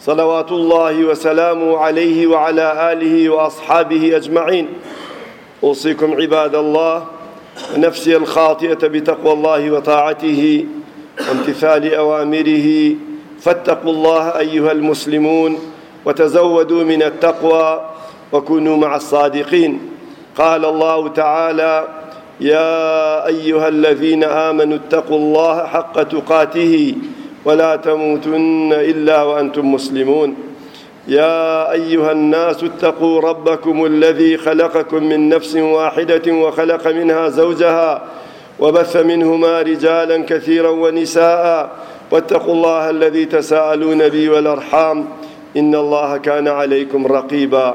صلوات الله وسلامه عليه وعلى آله وأصحابه أجمعين أوصيكم عباد الله نفسي الخاطئة بتقوى الله وطاعته وامتثال أوامره فاتقوا الله أيها المسلمون وتزودوا من التقوى وكونوا مع الصادقين قال الله تعالى يا أيها الذين آمنوا اتقوا الله حق تقاته ولا تموتن إلا وأنتم مسلمون يا أيها الناس اتقوا ربكم الذي خلقكم من نفس واحدة وخلق منها زوجها وبث منهما رجالا كثيرا ونساء واتقوا الله الذي تساءلون به والأرحام إن الله كان عليكم رقيبا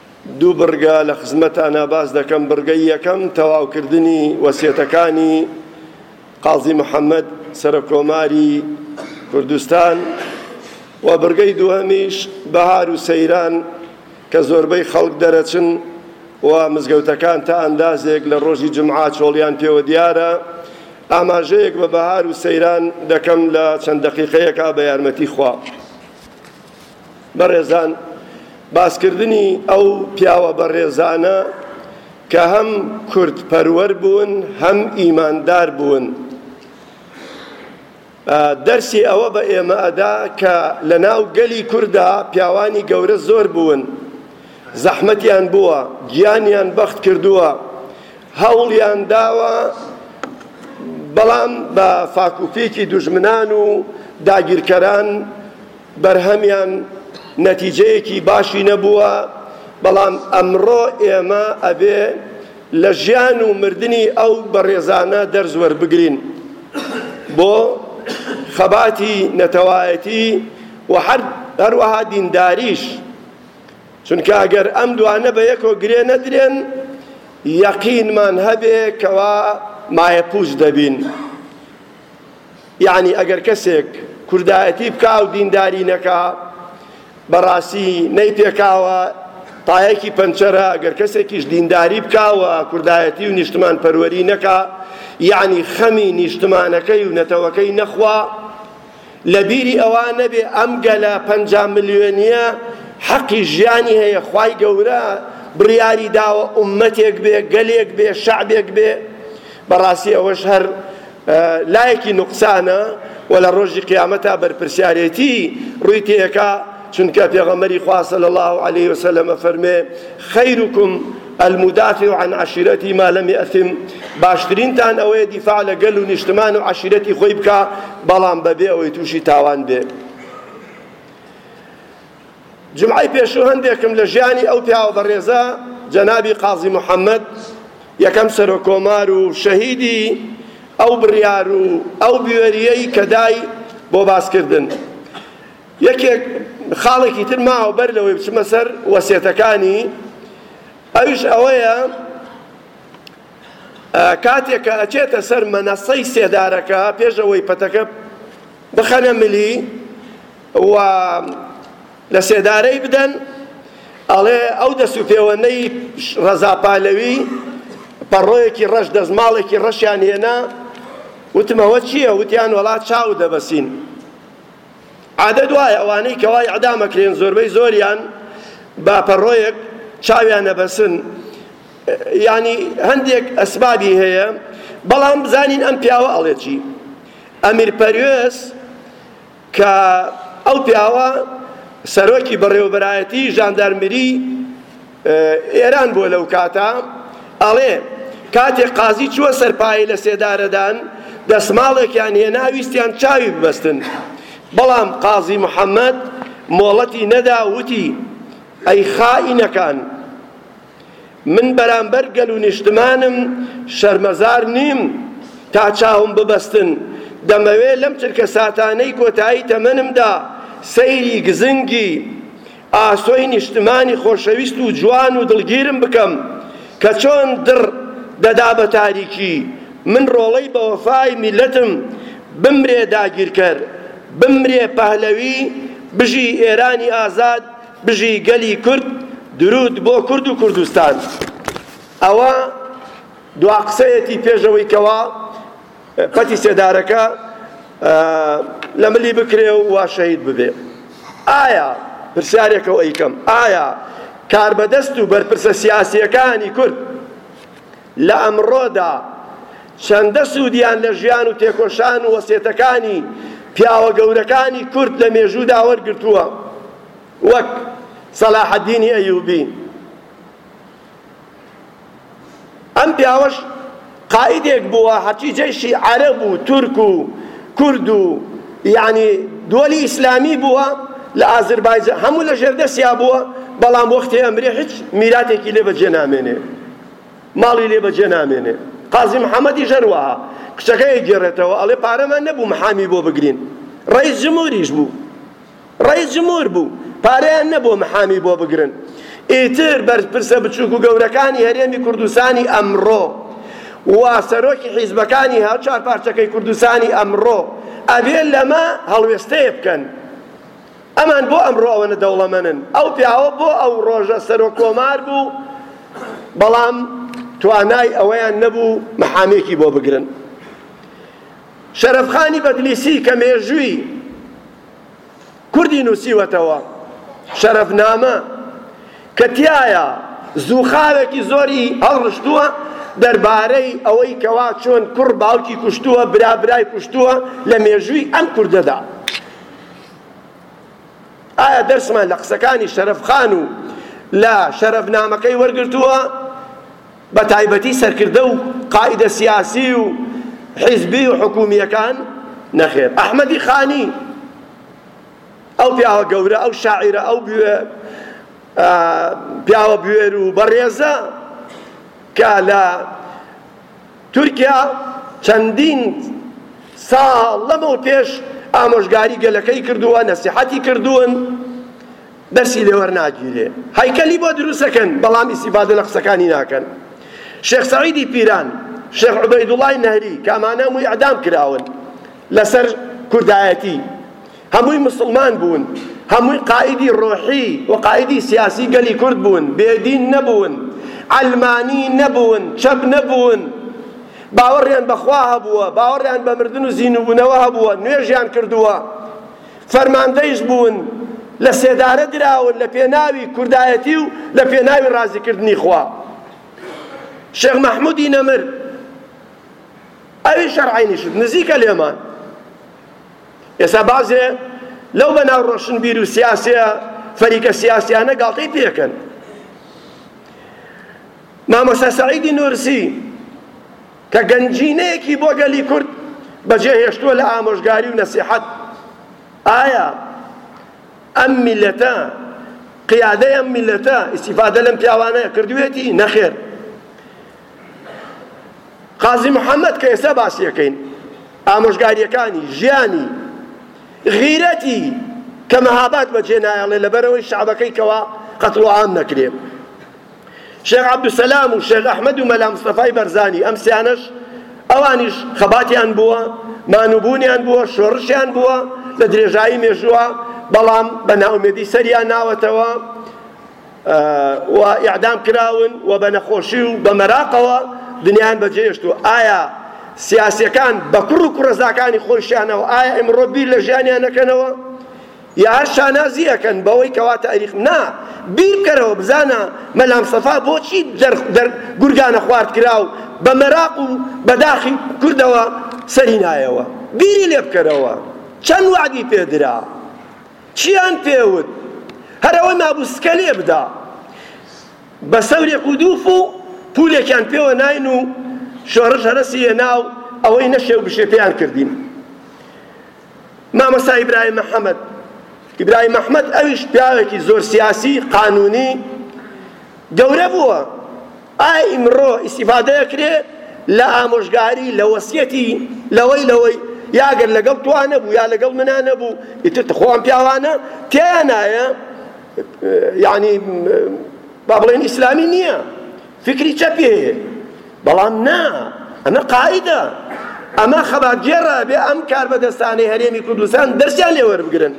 دوو بڕگە لە خزمەتانا باس دەکەم، بڕگەی یەکەم تەواوکردنی وەسیەتەکانی قازی محەمەد سەرکۆماری کوردستان و بڕگەی دووهەمیش بەهار و سەیران کە زۆربەی خەڵک دەرەچن و مزگەوتەکان تا ئەندازێک لە ڕۆژی جمعە چۆڵیان پێوە دیارە ئاماژەیەک بە بەهار و سەیران دەکەم لە چەند دەقیقەیەکا بە یارمەتی خوا. بەڕێزان باسکردنی ئەو پیاوە بەڕێزانە کە هەم کورد پەروەر بوون هەم ئیماندار بوون دەرسی ئەوە بە ئێمە ئەدا کە لە ناو گەلی کوردا پیاوانی گەورە زۆر بوون زەحمەتیان بووە گیانیان بەخت کردووە هەوڵیان داوە بەڵام بە فاکوفێکی دوژمنان و داگیرکەران بەرهەمیان نەتیجەیەکی باشی نەبووە، بەڵام ئەمڕۆ ئێمە ئەبێ لە ژیان و مردنی ئەو بەڕێزانە دەرس وەربگرین بۆ خەباتی نەتەوایەتی و هەروەها دینداریش، چونکە گەر ئەم دوانە بە یەکەوە گرێ نەدرێن یەقینمان هەبێ کەوا مایەپووچ دەبین. یەعنی ئەگەر کەسێک کوردایەتی بکا و دینداری نەکا بەڕاستی نەیپێکاوە تایەکی پەنچەرە ئەگەر کەسێکیش دینداری بکاوە کوردایەتی و نیشتمان پەروەری نەکا یەعنی خەمی نیشتمانەکەی و نەتەوەکەی نەخوا لە بیری ئەوە نەبێ ئەم گەلە پەنج ملیۆنیە حەقی ژیانی هەیە خی گەورە بڕیاری داوە ئومەتێک بێ گەلێک بێ شعبێک بێ بەڕاستی ئەوەش هەر لایەکی نوقسانە و لە ڕۆژی قیامەتا بەرپرسیارێتی ڕووی تێکا چونکە پێغەمبەری خوا صلی الله علیه و سلم ئەفەرمێ خیرکم المدافع عن عشیرتی ما لم یأثم باشترینتان ئەوەیە دیفاع لە گەل و نیشتمان و عشیرەتی خۆی بکا بەڵام بەبێ ئەوەی تووشی تاوان بێ جومعەی پێشوو هەندێکم لە ژیانی ئەو پیاوە بەڕێزە جەنابی قازی محەمەد یەکەم سەرۆک کۆمار و شەهیدی ئەو بڕیار و ئەو بوێریەی کە دای بۆ باسکردن یەکێک خاڵێکی تر ماوە بەر لەوەی بچمە سەر وەسێتەکانی ئەویش ئەوەیە کاتێک کە ئەچێتە سەر مەنەسەی سێدارەکە پێشەوەی پەتەکە بخەنە ملی و لە سێدارەی بدەن، ئەڵێ ئەو دەست و پێوەندەی ڕەزا پالەوی پەڕۆیەکی ڕەش دەستماڵێکی ڕەشیان هێنا، وتم ئەوە چییە؟ وتیان وەڵا چاوت دەبەسین. عادەت وایە ئەوانەی کەوا ئیعدام ئەکرێن زۆربەی زۆریان بە پەڕۆیەک چاویان ئەبەسن، یانی هەندێک ئەسبابی هەیە، بەڵام بزانین ئەم پیاوە ئەڵێ چی؟ ئەمیر پەروێز، کە ئەو پیاوە سەرۆکی بەڕێوەبەرایەتی ژاندارمریی ئێران بووە لەو کاتە، ئەڵێ، کاتێک قازی چووە سەر پایەی لەسێدارەدان، دەسماڵێکیان هێنا ویستیان چاوی ببەستن، بەڵام قازی محەممەد مۆڵەتی نەدا و وتی، ئەی خائینەکان! من بەرامبەر گەل و نیشتمانم شەرمەزار نیم تا چاوم ببەستن، دەمەوێت لەم چرکەساتانەی کۆتایی تەمەنمدا سەیری گزنگی ئاسۆی نیشتمانی خۆشەویست و جوان و دڵگیرم بکەم کە چۆن دڕ دەدا بە تاریکی، من ڕۆڵەی بەوەفای میللەتم، بمرێ داگیرکەر، بمرێ پەهلەوی، بژی ئێرانی ئازاد، بژی گەلی کورد درود بۆ کورد و کوردستان ئەوە دوا قسەیەتی پێش ئەوەی کەوا پەتی سێدارەکە لە ملی بکرێ و وا شەهید ببێ ئایا پرسیارێکەوە ئەیکەم ئایا کاربەدەست و بەرپرسە سیاسیەکانی کورد لە ئەمڕۆدا چەندە سوودیان لە ژیان و تێکۆشان و وەسێتەکانی پیاوە گەورەکانی کورد لە مێژوودا وەرگرتووە وەک سەلاحەدینی ئەیوبی ئەم پیاوەش قائیدێک بووە هەرچی جەیشی عەرەب و تورک و کورد و یعنی دووەلی ئیسلامی بووە لە ئازربایجان هەموو لە ژێردەسیا بووە بەڵام وەختی ئەمرێ هیچ میراتێکی لێ بەجێ نامێنێ ماڵی لێ بەجێ نامێنێ. قازی محەمەدیش هەروەها کچەکەی ئەیگێڕێتەوە ئەڵێ پارەمان نەبوو محامی بۆ بگرین. ڕەیس جمهوریش بوو. ڕەیس جمهور بوو. پارەیان نەبوو محامی بۆ بگرن. ئیتر بەرپرسە بچووک و گەورەکانی هەرێمی کوردستانی ئەمڕۆ و سەرۆکی حیزبەکانی هەر چوار پارچەکەی کوردستانی ئەمڕۆ ئەبێ لەمە هەڵوێستەیە بکەن. ئەمان بۆ ئەمڕۆ ئەوەنە دەوڵەمەنن؟ ئەو پیاوە بۆ ئەو ڕۆژە سەرۆک کۆمار بوو، بەڵام توانای ئەوەیان نەبوو محامێکی بۆ بگرن. شەرەفخانی بەدلیسی کە مێژووی کوردی نووسیوەتەوە، شەرەفنامە، کە تیایا زووخاوێکی زۆری هەڵڕشتووە دەربارەی ئەوەی کەوا چۆن کوڕ باوکی کوشتووە، برا برای کوشتووە لە مێژووی ئەم کوردەدا. ئایا دەرسمان لە قسەکانی شەرەف خان و لە شەرەفنامەکەی وەرگرتووە؟ بە تایبەتی سەرکردە و قائیدە سیاسی و حیزبی و حکومییەکان؟ نەخێر. ئەحمەدی خانی ئەو پیاوە گەورە، ئەو شاعیرە، ئەو پیاوە بوێر و بەڕێزە کە لە تورکیا چەندین ساڵ لەمەو پێش ئامۆژگاری گەلەکەی کردووە، نەسیحەتی کردوون، دەرسی لێوەرناگیرێ. هەیکەلی بۆ دروستەکەن، بەڵام ئیستیفادە لە قسەکانی ناکەن. شێخ سەعیدی پیران، شێخ عوبەیدوڵڵای نەهری کە ئەمانە هەمووی ئیعدام کراون لەسەر کوردایەتی، هەمووی موسڵمان بوون، هەمووی قائیدی ڕۆحی و قائیدی سیاسی گەلی کورد بوون، بێ دین نەبوون، عەلمانی نەبوون، چەپ نەبوون، باوەڕیان بە خوا هەبووە، باوەڕیان بە مردن و زینووبوونەوە هەبووە، نوێژیان کردووە، فەرماندەیش بوون، لە سێدارە دراون لە پێناوی کوردایەتی و لە پێناوی ڕازیکردنی خوا. شێخ مەحموودی نەمر، ئەویش شەرعەینی شت، نزیکە لێمان. ئێستا بەعزێ لەو بەناو ڕۆشنبیر و سیاسیە فەریکە سیاسیانە گاڵتەی پێکەن مامۆستا سەعیدی نورسی کە گەنجینەیەکی بۆ گەلی کورد بەجێ هێشتووە لە ئامۆژگاری و نەسیحەت ئایا ئەم میلەتە قیادەی ئەم میلەتە ئیسیفادە لەم پیاوانە کردوێتی نەخێر قازی محەمەد کە ئێستا باسیەکەین ئامۆژگاریەکانی ژیانی غیرەتی کە مەهابات بەجێ نایەڵێ لەبەرەوەی شعبەکەی کەوا قەتڵ و عام نەکرێ شێخ عەبدوسەلام و شێخ ئەحمەد و مەلا مستەفای بەرزانی ئەم سیانەش ئەوانیش خەباتیان بووە مانوبوونیان بووە شۆڕشیان بووە لە درێژایی مێژووە بەڵام بە ناومێدی سەریان ناوەتەوە و ئیعدام کراون و بە نەخۆشی و بە مەراقەوە دنیایان بەجێهێشتووە ئایا سیاسیەکان بە کوڕ و کوڕەزاکانی خۆیشیانەوە ئایا ئمڕۆ بیر لە ژیانیان نەکەنەوە یا هەر شانازی ئەکەن بەوەی کەوا تاریخ نا بیر بکەرەوە بزانە مەلام سەفا بۆچی گورگانە خوارد کرا و بە مەراق و بەداخی کوردەوە سەری نایەوە بیری لێ بکەرەوە چەند وعدی پێدرا چیان پێ وت؟ هەر ئەوە مابوو سکە لێ بدا. بە سەورێک و دوو فوو پوولێکیان پێوە ناین و شۆڕش هەرەسی هێنا و ئەوەی نەشێ و بشێ پێیان کردین. مامۆستا ئیبراهیم محەمەد ئیبراهیم ئەحمەد ئەویش پیاوێکی زۆر سیاسی، قانوونی گەورە بووە. ئایا ئیمڕۆ ئیستیفادە ئەکرێ لە ئامۆژگاری لە وەسیەتی لەوەی لەوەی یا گەر لەگەڵ توا نەبوو یا لەگەڵ منا نەبوو ئیتر تخۆ ئەم پیاوانە تێیان نایە یعنی با بڵێن ئیسلامی نییە فکری چەپی هەیە بەڵام نا ئەمە قاعدە ئەمە خەباتگێڕە بێ ئەم کاربەدەستانەی هەرێمی کوردستان دەرسیان لێوەربگرن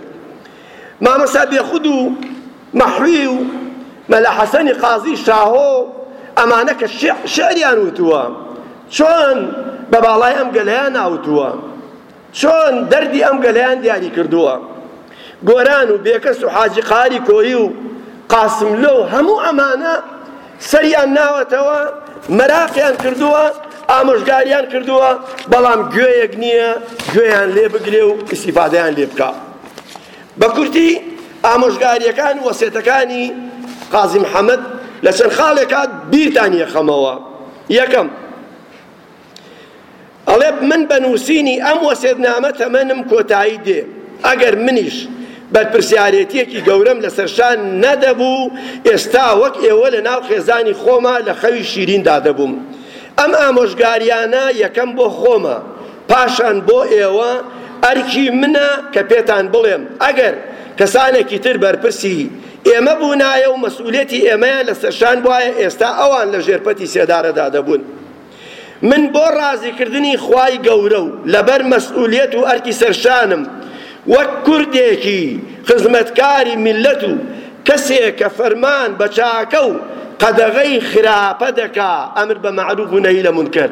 مامۆستا بێخود و مەحوی و مەلا حەسەنی قازی شاهۆ و ئەمانە کە شیع شیعریان وتووە چۆن بە باڵای ئەم گەلەیان ناوتووە چۆن دەردی ئەم گەلەیان دیاری کردووە گۆران و بێکەس و حاجی قاری کۆیی و قاسملۆ و هەموو ئەمانە سەریان ناوەتەوە مەراقیان کردووە ئامۆژگاریان کردووە بەڵام گوێیەک نییە گوێیان لێ بگرێ و ئیسیفادەیان لێ بکە بە کورتی ئامۆژگاریەکان وەسێتەکانی قازی محمد لە چەند خاڵێکا بیرتان یەخەمەوە یەکەم ئەڵێ من بە نووسینی ئەم وەسێتنامە تەمەنم کۆتایی دێ ئەگەر منیش بەرپرسیارێتیەکی گەورەم لەسەر شان نەدەبوو ئێستا وەک ئێوە لە ناو خێزانی خۆما لە خەوی شیریندا دەبووم ئەم ئامۆژگاریانە یەکەم بۆ خۆمە پاشان بۆ ئێوە ئەرکی منە کە پێتان بڵێم ئەگەر کەسانێکی تر بەرپرسی ئێمە بوونایە و مەسئولیەتی ئێمەیان لەسەر شان بوایە ئێستا ئەوان لە ژێر پەتی سێدارەدا دەبوون من بۆ ڕازیکردنی خوای گەورە و لەبەر مەسئولیەت و ئەرکی سەرشانم وەک کوردێکی خزمەتکاری میللەت و کەسێک کە فەرمان بە چاکە و قەدەغەی خراپە دەکا ئەمر بە مەعروف و نەهی لە مونکەر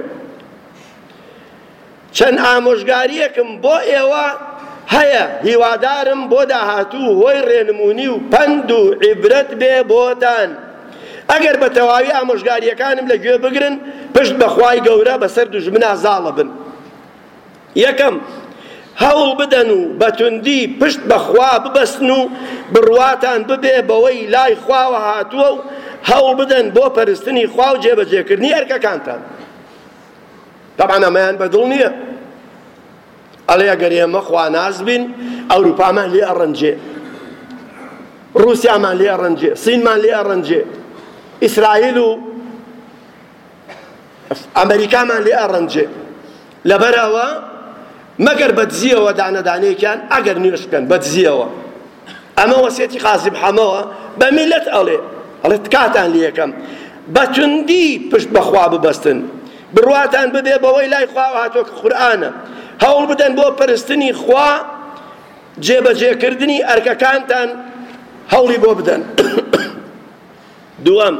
چەند ئامۆژگاریەکم بۆ ئێوە هەیە هیوادارم بۆ داهاتوو هۆی ڕێنمونی و پەند و عیبرەت بێ بۆتان ئەگەر بە تەواوی ئامۆژگاریەکانم لە گوێ بگرن پشت بە خوای گەورە بەسەر دوژمنا زاڵە بن یەکەم هەوڵ بدەن و بەتوندی پشت بەخوا ببەستن و بڕواتان ببێ بەوەی لای خواوە هاتووە و هەوڵ بدەن بۆ پەرستنی خوا و جێبەجێکردنی ئەرکەکانتان تەبعەن ئەمەیان بەدڵ نییە ئەڵێ ئەگەر ئێمە خواناس بین ئەوروپامان لێ ئەڕەنجێ ڕوسیامان لێ ئەڕەنجێ سینمان لێ ئەڕەنجێ ئیسرائیل و ئەمریکامان لێ ئەڕەنجێ لەبەرەوە مەگەر بەدزیەوە دانەدانێکیان ئەگەر نوێش بکەن بەدزیەوە ئەمە وەسێتی قاسم حەمەوە بە میللەت ئەڵێ ئەڵێ تکاتان لێکەم بە توندی پشت بە خوا ببەستن بڕواتان ببێ بەوەی لای خوا هاتۆ کە قورئانە هەوڵ بدەن بۆ پەرستنی خوا جێبەجێکردنی ئەرکەکانتان هەوڵی بۆ بدەن دووەم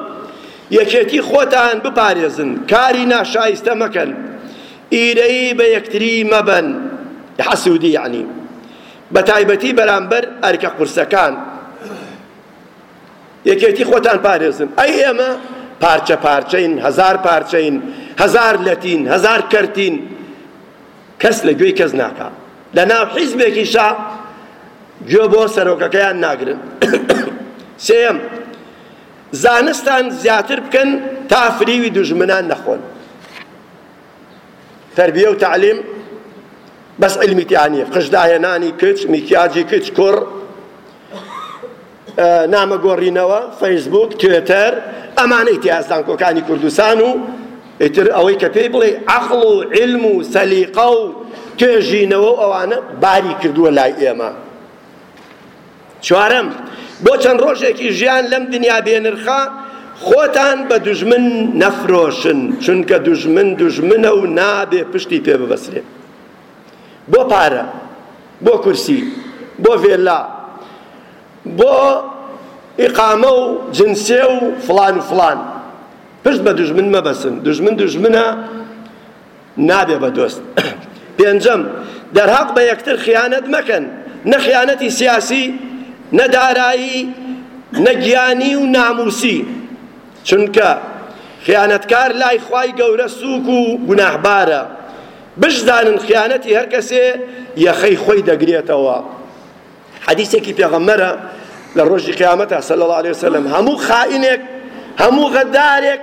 یەکێتی خۆتان بپارێزن کاری ناشایستە مەکەن ئیرەیی بە یەکتری مەبەن حەسودی یعنی بەتایبەتی بەرامبەر ئەرکە قورسەکان یەکێتی خۆتان پارێزن ئەی ئێمە پارچە پارچەین هەزار پارچەین هەزار لەتین هەزار کەرتین کەس لە گوێی کەس ناکا لە ناو حیزبێکیشا گوێ بۆ سەرۆکەکەیان ناگرن سێم زانستان زیاتر بکەن تا فریوی دوژمنان نەخۆن تەربیە و تەعلیم بەس علمی تیا نییە قژ داهێنانی کچ میکیاجی کچ کوڕ نامە گۆڕینەوە فەیسبوک توێتەر ئەمانەی تیا زانکۆکانی کوردستان و ئیتر ئەوەی کە پێی بڵێ عەقڵ و علم و سەلیقە و توێژینەوە و ئەوانە باری کردووە لای ئێمە چوارەم، بۆ چەند ڕۆژێکیش ژیان لەم دنیا بێنرخە، خۆتان بە دوژمن نەفرۆشن، چونکە دوژمن دوژمنە و نابێ پشتی پێ ببەسرێ بۆ پارە، بۆ کورسی، بۆ ڤێلا، بۆ ئیقامە و جنسێ و فڵان و فڵان، پشت بە دوژمن مەبەسن، دوژمن دوژمنە، نابێ بە دۆست. پێنجەم، دەرهەق بە یەکتر خیانەت مەکەن، نە خیانەتی سیاسی، نە دارایی، نە گیانی و نامووسی، چونکە خیانەتکار لای خوای گەورە سووک و گوناهبارە، بشزانن خیانەتی هەر کەسێ یەخەی خۆی دەگرێتەوە. حەدیسێکی پێغەمبەرە لە ڕۆژی قیامەتە صلی الله علیه وسلم هەموو خائینێک هەموو غەدارێک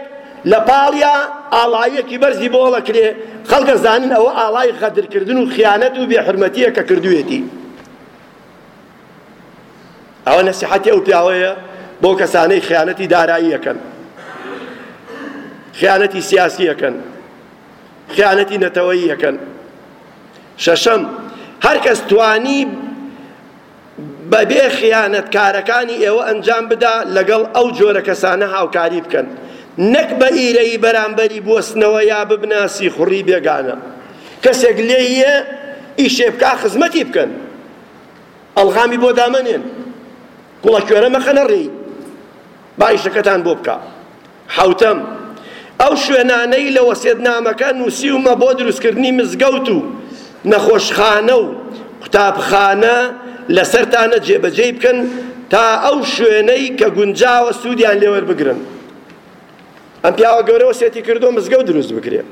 لە پاڵیا ئاڵایەکی بەرزی بۆ هەڵەکرێ خەڵکە زانن ئەوە ئاڵای غەدرکردن و خیانەت و بێحرمەتیە کە کردوێتی ئەوە نەسیحەتی ئەو پیاوەیە بۆ کەسانەی خیانەتی داراییەکەن خیانەتی سیاسیەکەن خیانەتی نەتەوەییەکەن شەشەم، هەر کەس توانی بە بێ خیانەت کارەکانی ئێوە ئەنجام بدا لەگەڵ ئەو جۆرە کەسانە هاوکاری بکەن نەک بە ئیرەیی بەرامبەری بوەستنەوە یا ببنە سیخوڕی بێگانە کەسێک لێ یە ئیشێ بکا خزمەتی بکەن ئەڵغامی بۆ دامەنێن کوڵە کوێرە مەخەنە ڕێی با ئیشەکەتان بۆ بکە حەوتەم، ئەو شوێنانەی لە وەسێتنامەکە نووسیومە بۆ دروستکردنی مزگەوت و نەخۆشخانە و قوتابخانە لەسەرتانە جێبەجێی بکەن تا ئەو شوێنەی کە گونجاوە سوودیان لێ وەربگرن. ئەم پیاوە گەورە وەسێتی کردووە مزگەوت دروست بکرێت.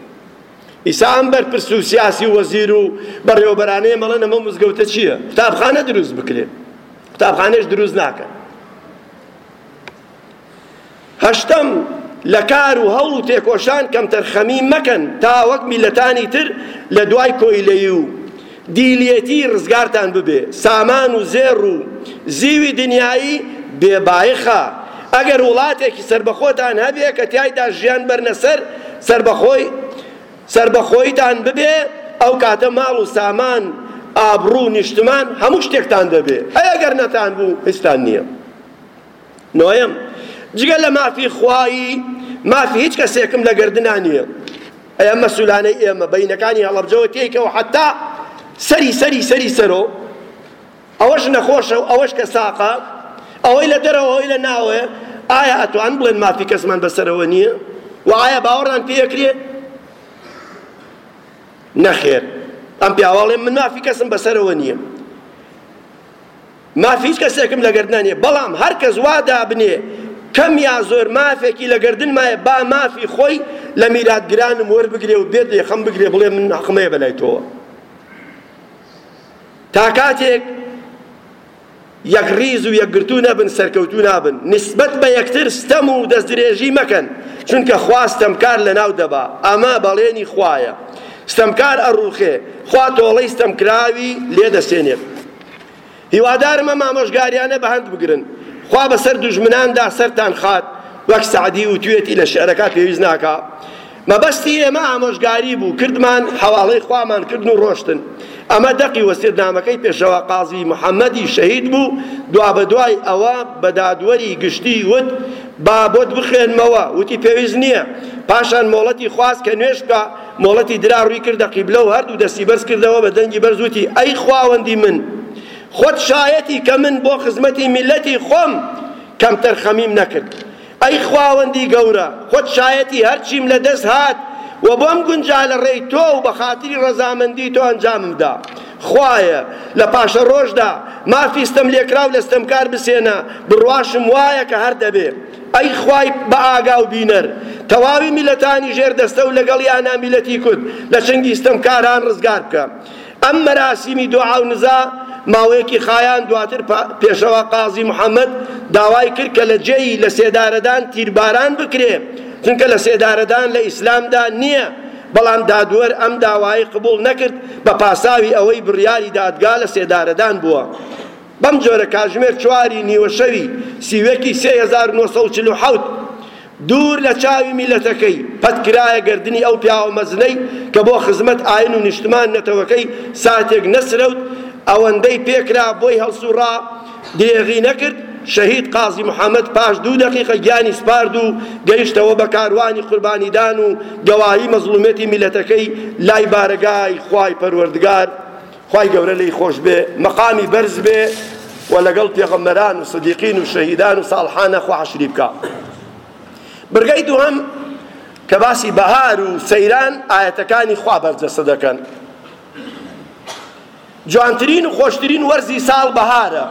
ئیسا ئەم بەرپرس و سیاسی و وەزیر و بەڕێوەبەرانەیە مەڵێن ئەمە مزگەوتە چییە؟ قوتابخانە دروست بکرێت. قوتابخانەش دروست ناکەن. هەشتەم، لە کار و هەوڵ و تێکۆشان کەمتەرخەمی مەکەن تا وەک میللەتانی تر لە دوای کۆیلەیی و دیلیەتی ڕزگارتان ببێ، سامان و زێڕ و زیوی دنیایی بێ بایخە، ئەگەر وڵاتێکی سەربەخۆتان هەبێ کە تیایدا ژیان بەرنە سەر سەربەخۆی سەربەخۆیتان ببێ ئەو کاتە ماڵ و سامان ئابڕوو نیشتمان هەموو شتێکتان دەبێ ئەی ئەگەر نەتان بوو هیچتان نیە. نۆیەم، جگە لە مافی خوایی، مافی هیچ کەسێکم لە گەردنا نییە. ئەی ئەم مەسولانەی ئێمە، بە ینەکانی هەڵەبجەوە تێیکەوە حەتا سەری سەری سەری سەرۆ، ئەوەش نەخۆشە و ئەوەش کە ساقە، ئەوەی لە دەرەوە ئەوەی لە ناوە، ئایا ئەتوان بڵێن مافی کەسمان بەسەرەوە نییە؟ و ئایا باوەڕان پێ ئەکرێ؟ نەخێر. ئەم پیاوە ئەڵێ من مافی کەسم بەسەرەوە نییە. مافی هیچ کەسێکم لە گەردنا نییە، بەڵام هەر کەس وا دابنێ کەم یا زۆر مافێکی لە گەردنمایە با مافی خۆی لە میراتگرانم وەربگرێ و بێت لێخەم بگرێ بڵێ من حەقم هەیە بەلای تۆوە. تا کاتێک یەکڕیز و یەکگرتوو نەبن سەرکەوتوو نابن. نیسبەت بە یەکتر ستەم و دەستدرێژی مەکەن، چونکە خوا ستەمکار لەناو دەبا، ئەمە بەڵێنی خوایە. ستەمکار ئەڕووخێ، خوا تۆڵەی ستەمکراوی لێ دەسێنێت. هیوادارم ئەم ئامۆژگاریانە بەهەند بگرن خوا بەسەر دوژمناندا سەرتان خات وەک سەعدی وتویەتی لە شعرەکا پێویست ناکا مەبەستی ئێمە ئامۆژگاری بوو کردمان حەواڵەی خوامان کردن و ڕۆشتن ئەمە دەقی وەسیەتنامەکەی پێشەوە قازی محەممەدی شەهید بوو دوا بە دوای ئەوە بە دادوەری گشتی وت با بۆت بخوێنمەوە وتی پێویست نییە پاشان مۆڵەتی خواست کە نوێش بکە مۆڵەتی درا ڕووی کردە قیبلە و هەردوو دەستی بەرز کردەوە بە دەنگی بەرز وتی، ئەی خواوەندی من خۆت شایەتی کە من بۆ خزمەتی میللەتی خۆم کەمتەرخەمیم نەکرد، ئەی خواوەندی گەورە خۆت شایەتی هەرچیم لە دەست هات و بۆم گونجا لە ڕێی تۆ و بە خاتری ڕەزامەندی تۆ ئەنجامم دا، خوایە لە پاشەڕۆژدا مافی ستەملێکراو لە ستەمکار بسێنە، بڕواشم وایە کە هەر دەبێ. ئەی خوای بە ئاگا و بینەر تەواوی میلەتانی ژێر دەستە و لەگەڵیانا میلەتی کورد لە چنگی ستەمکاران ڕزگار بکە ئەم مەراسیمی دوعا و نزا ماوەیەکی خایاند دواتر پێشەوا قازی محەممەد داوای کرد کە لە جێی لە سێدارەدان تیرباران بکرێ چونکە لە سێدارەدان لە ئیسلامدا نییە بەڵام دادوەر ئەم داوایەی قبوڵ نەکرد بە پاساوی ئەوەی بڕیاری دادگا لە سێدارەدان بووە بەم جۆرە کاتژمێر چواری نیوەشەوی سی و یەک ی سێ هەزار و نۆ سەد و چل و حەوت دوور لە چاوی میلەتەکەی پەت کرایە گەردنی ئەو پیاوە مەزنەی کە بۆ خزمەت ئاین و نیشتمان نەتەوەکەی ساتێک نەسرەوت ئەوەندەی پێکرا بۆی هەڵسوڕا درێغی نەکرد شەهید قازی محەمەد پاش دوو دەقیقە گیانی سپارد و گەیشتەوە بە کاروانی قوربانیدان و گەواهی مەزڵومیەتی میلەتەکەی لای بارەگای خوای پەروەردگار خوای گەورە لێی خۆش بێ مەقامی بەرز بێ و لەگەڵ پێغەمبەران و سدیقین و شەهیدان و ساڵحانە خوا حەشری بکا برگەی دووەم کە باسی بەهار و سەیران ئاەتەکانی خوا بەرجەستە دەکەن جوانترین و خۆشترین وەرزی ساڵ بەهارە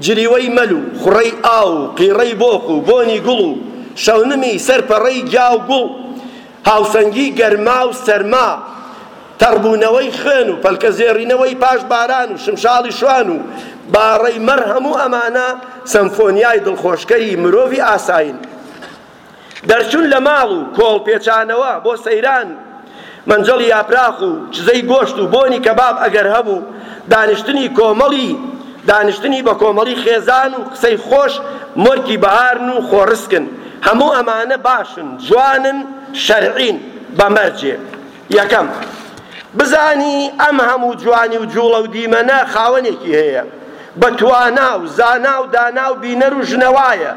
جلیوەی مەل و خوڕەی ئاو و قیڕەی بۆق و بۆنی گوڵ و شەونمی سەر پەڕەی گیا و گوڵ هاوسەنگی گەرما و سەرما، تەڕبوونەوەی خوێن و پەلکەزێڕینەوەی پاش باران و شمشاڵی شوان و باڕەی مەڕ هەموو ئەمانە سەمفۆنیای دڵخۆشکەری مرۆڤی ئاسایین. دەرچوون لە ماڵ و کۆڵ پێچانەوە بۆ سەیران، مەنجەڵی یاپراخ و چزەی گۆشت و بۆنی کەباب ئەگەر هەبوو، دانیشتنی کۆمەڵی، دانیشتنی بەکۆمەڵی خێزان و قسەی خۆش مۆرکی بەهارن و خۆڕسکن، هەموو ئەمانە باشن، جوانن، شەرعین، بە مەرجێ، یەکەم، بزانی ئەم هەموو جوانی و جوڵە و دیمەنە خاوەنێکی هەیە، بە توانا و زانا و دانا و بینەر و ژنەوایە،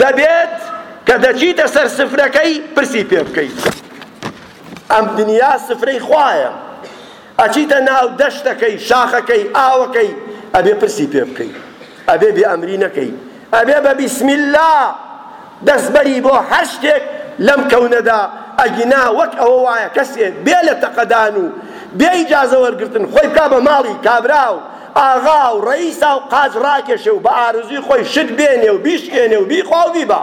دەبێت کە دەچیتە سەر سفرەکەی پرسی پێ بکەیت، ئەم دنیا سفرەی خوایە، ئەچیتە ناو دەشتەکەی شاخەکەی ئاوەکەی ئەبێ پرسی پێ بکەی ئەبێ بێ ئەمری نەکەی ئەبێ بە بیسم اللە دەست بەری بۆ هەر شتێک لەم کەونەدا ئەگینا وەک ئەوە وایە کەسێ بێ لە تەقەدان و بێ ئیجازە وەرگرتن خۆی بکا بە ماڵی کابرا و ئاغا و ڕەئیسا و قاچ ڕاکێشێ و بە ئارەزووی خۆی شت بێنێ و بیشکێنێ و بیخوا و بیبا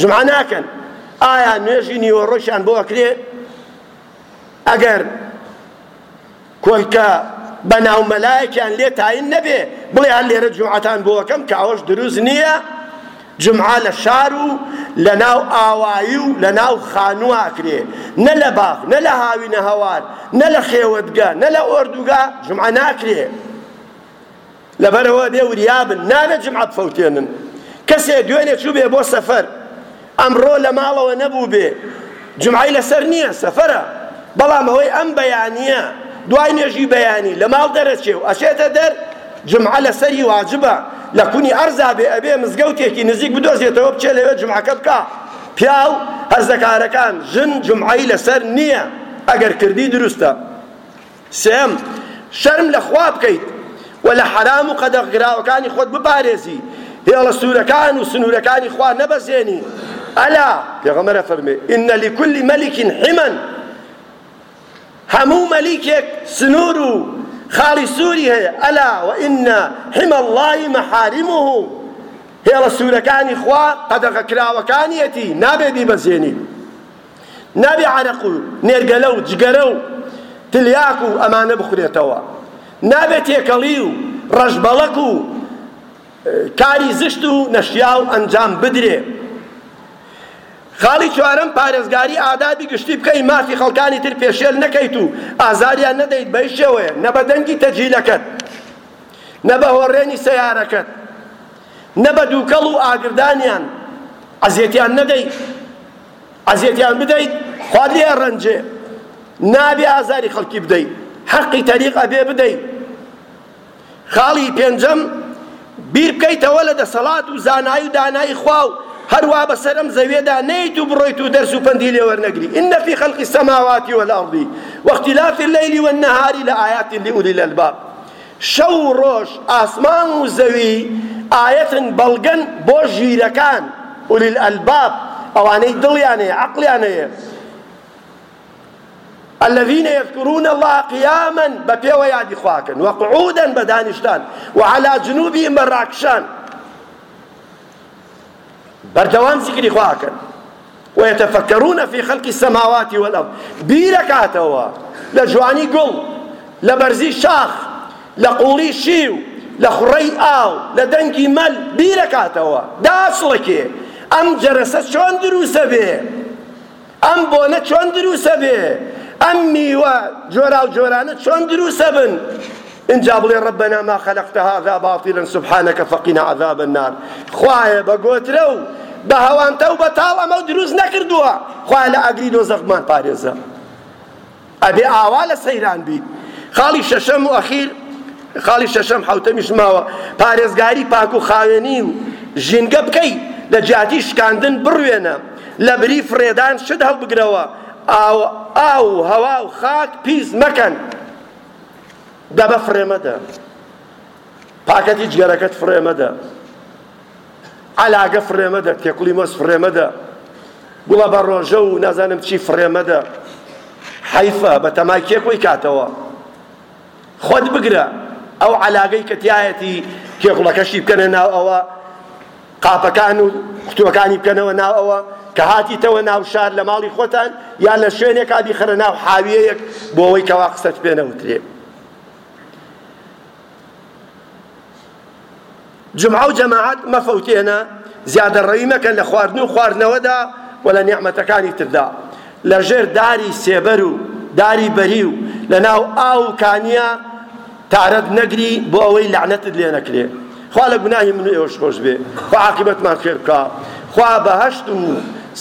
جومعە ناکەن ئایا نوێژی نیوەڕۆشیان بۆ ئەکرێ ئەگەر کۆلکە بە ناو مەلایەکیان لێ تاین نەبێ بڵێ هەر لێرە جومعەتان بۆ ئەکەم کە ئەوەش دروست نییە جمعە لە شار و لە ناو ئاوایی و لە ناو خانووا ئەکرێ نە لە باغ نە لە هاوینە هەوار نە لە خێوەتگە نە لە ئۆردوگا جمعە ناکرێ لەبەرئەوە بێ وریابن نابێت جومعە بفەوتێنن کەسێک دوێنێ چووبێ بۆ سەفەر ئەمڕۆ لەماڵەوە نەبووبێ جومعەی لەسەر نییە سەفەرە بەڵام ئەوەی ئەم بەیانییە دوای نوێژی بەیانی لەماڵ دەرەچێ و ئەچێتە دەر جومعە لەسەری واجبە لە کونی ئەرزا بێ ئەبێ مزگەوتێکی نزیک بدۆزێتەوە بچێ لەوێ جومعەکە بکا پیاو هەرزەکارەکان ژن جومعەی لەسەر نییە ئەگەر کردی دروستە سێیەم، شەرم لە خوا بکەیت و لە حەرام و قەدەغکراوەکانی خۆت بپارێزی، هێڵە سوورەکان و سنوورەکانی خوا نەبەزێنی، ئەلا، پێغەمبەر ئەفەرموێ، ان لکل ملک حما، هەموو مەلیکێک سنوور و خاڵی سووری هەیە، ئەلا وان حما اللە محارمه، هێڵە سوورەکانی خوا قەدەغەکراوەکانیەتی، نابێ بیبەزێنی. نابێ عەرەق و نێرگەلە و جگەرە و تلیاک و ئەمانە بخورێتەوە نابێ تێکەڵی و ڕەشبەڵەک و کاری زشت و نەشیاو ئەنجام بدرێ خاڵی چوارەم پارێزگاری ئادابی گشتی بکەی مافی خەڵکانی تر پێشێل نەکەیت و ئازاریان نەدەیت بە هیچ شێوەیە نە بە دەنگی تەجیلەکەت نە بە هۆڕێنی سەیارەکەت نە بە دووکەڵ و ئاگردانیان عەزیەتیان نەدەیت ئەزیەتیان بدەیت خوا لێ ئەڕەنجێ نابێ ئازاری خەڵکی بدەیت حەقی تەریق ئەبێ بدەیت خاڵی پێنجەم بیر بکەیتەوە لە دەسەڵات و زانایی و دانایی خوا و هەروە بەسەر ئەم زەوێدا نەیت و بڕۆیت و دەرس و پەندی لێوەرنەگری ئین فی خەلق السماوات والارض واختلاف الليل والنهار لآیات لأولی الالباب شەو و ڕۆژ، ئاسمان و زەوی، ئایەتن، بەڵگەن، بۆ ژیرەکان، ئولی الالباب، ئەوانەی دڵیان هەیە، عەقڵیان هەیە، الذین یذکرون اللە قیاما، بە پێوە یادی خوا ئەکەن، وقعودا، بە دانیشتان، وعلی جنوبهم، بە ڕاکشان. بەردەوام زیکری خوا ئەکەن وەیەتەفەکەرونە فی خەلقی السماوات والارض بیرەکاتەوە لە جوانی گوڵ لە بەرزی شاخ لە قوڵی شیو لە خوڕەی ئاو لە دەنگی مەل بیرەکاتەوە داسڵەکێ ئەم جەرەسە چۆن دروستە بێ ئەم بۆنە چۆن دروسە بێ ئەم میوە جۆراو جۆرانە چۆن دروسە بن ئینجا بڵێ ربنا ما خلقت هذا باطلا سبحانك فقنا عذاب النار خوایە بە گۆترە و بە هەوانتە و بە تاڵ ئەمە دروست نەکردووە خوایە لە ئاگری دۆزەخمان پارێزە ئەبێ ئاوا لە سەیران بیت. خاڵی شەشەم و ئەخیر، خاڵی شەشەم حەوتەمیش ماوە، پارێزگاری پاک و خاوێنی و ژینگە بکەی، لە جیاتی شکاندن بڕوێنە، لە بری فڕێدان شت هەڵبگرەوە، ئاو و هەوا و خاک پیس مەکەن، دەبە فڕێ مەدە، پاکەتی جگەرەکەت فڕێ مەدە. عەلاگە فڕێ مەدە، تێکوڵی مۆز فڕێ مەدە، گوڵە بە ڕۆژە و نازانم چی فڕێ مەدە. حەیفە بە تەمای کێ کۆی کاتەوە؟ خۆت بگرە، ئەو عەلاگەی کە تیایەتی تێکوڵەکەشی بکەنە ناو ئەوە، قاپەکان و قوتووەکانی بکەنەوە ناو ئەوە، کە هاتیتەوە ناو شار لە ماڵی خۆتان یان لە شوێنێکا بیخەنە ناو حاویەیەک بۆ ئەوەی کەوا قسەت پێ نەوترێ. جومعە و جەماعەت مەفەوتێنە، زیادەڕەوی مەکەن لە خواردن و خواردنەوەدا و لە نیعمەتەکانی تردا، لە ژێر داری سێبەر و داری بەری و لە ناو ئاو و کانییە تارەت نەگری بۆ ئەوەی لەعنەتت لێ نەکرێ. خوا لە گوناهی من و ئێوەش خۆش بێ. خوا عاقیبەتمان خێر بکا. خوا بەهەشت و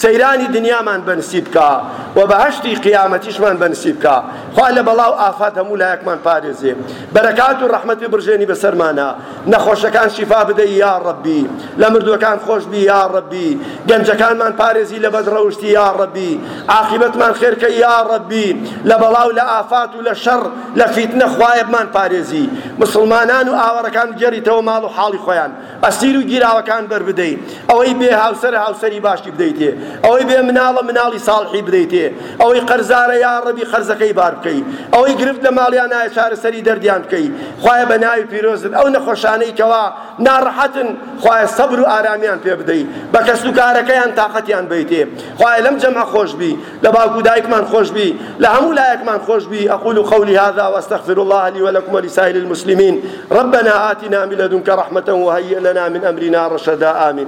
سەیرانی دنیامان بە نسیب بکا و بەهەشتی قیامەتیشمان بە نسیب بکا. خوا لە بەڵا و ئافات هەموو لایەکمان پارێزێ. بەرەکات و ڕەحمەتی بڕژێنی بەسەرمانا. نەخۆشەکان شیفا بدەی یاڕەبی لە مردوەکان خۆشبی یاڕەبی گەنجەکانمان پارێزی لە بەد ڕەوشتی یاڕەبی عاقیبەتمان خێرکە یاڕەبی لە بەڵاو لە ئافات و لە شەڕ لە فیتنە خوایەبمان پارێزی مسلمانان و ئاوەڕەکان گێڕیتەوە ماڵ و حاڵی خۆیان ئەسیر و گیراوەکان بەربدەی ئەوەی بێ هاوسەرە هاوسەری باشی بدەیتێ ئەوەی بێ مناڵە مناڵی ساڵحی بدەیتێ ئەوەی قەرزارە یا ڕەبی قەرزەکەی بار بکەی ئەوەی گرفت لە ماڵیان نایە چارەسەری دەردیان بکەی خوایە بە ناوی پیرۆزت ئەو نەخۆشانەی کەوا ناڕەحەتن خوایە سەبر و ئارامیان پێ بدەی بە کەس و کارەکەیان تاقەتیان بیتێ خوایە لەم جەمعە خۆش بی لە باوک و دایکمان خۆش بی لە هەموو لایەکمان خۆش بی ئەقول قولي هذا واستغفر الله لي ولكم ولسائر المسلمين ربنا آتنا من لدنك رحمة وهيئ لنا من أمرنا رشدا آمين